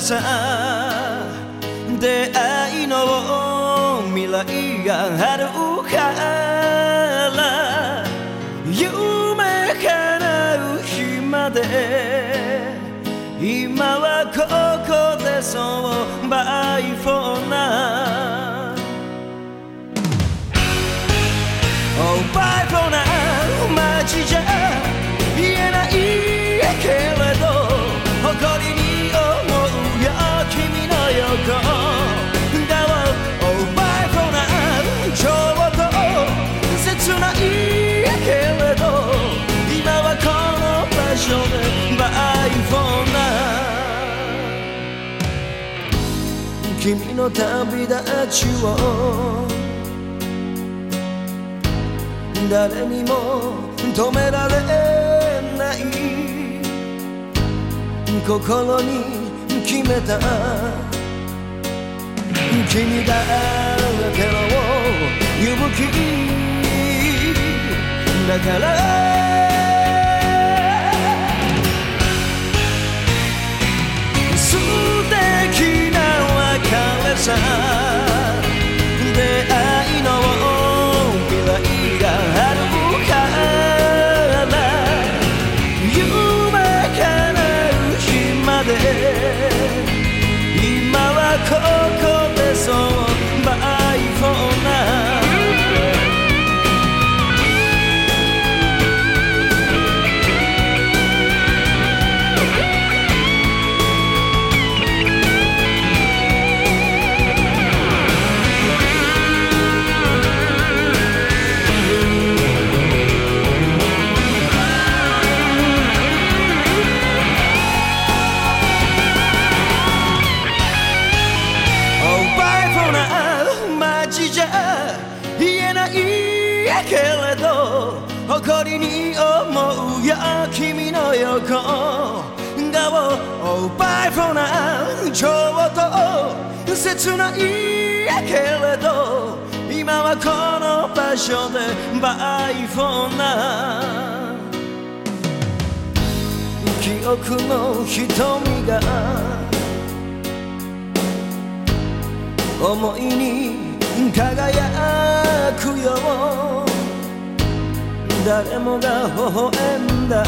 さ出会いの未来があるから。夢叶う日まで。今はここでそうバイフォーナー Oh bye for now. 君の旅立ちを。誰にも止められない。心に決めた。君だけの勇気。だからさ出会いの未来があるから夢叶う日まで。今はこうじゃ言えないけれど誇りに思うよ君の横顔。Oh bye for now ちょっと切ないけれど今はこの場所で Bye for now 記憶の瞳が思いに輝くよ誰もが微笑んだ。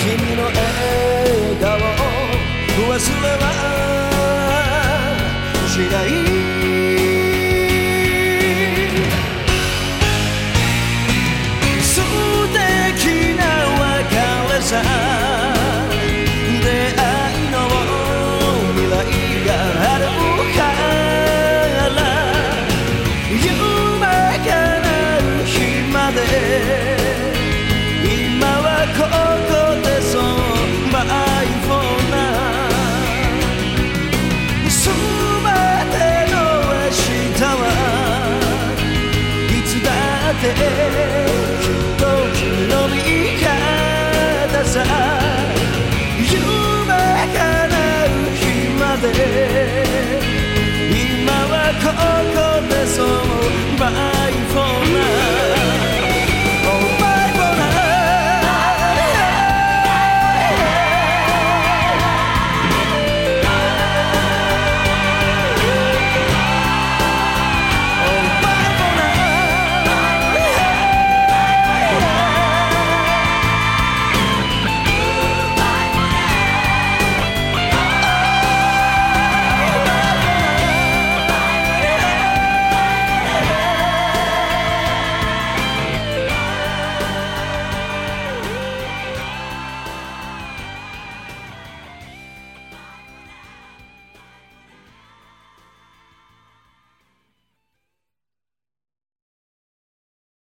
君の笑顔を忘れはしない。て時の見方さ夢叶う日まで。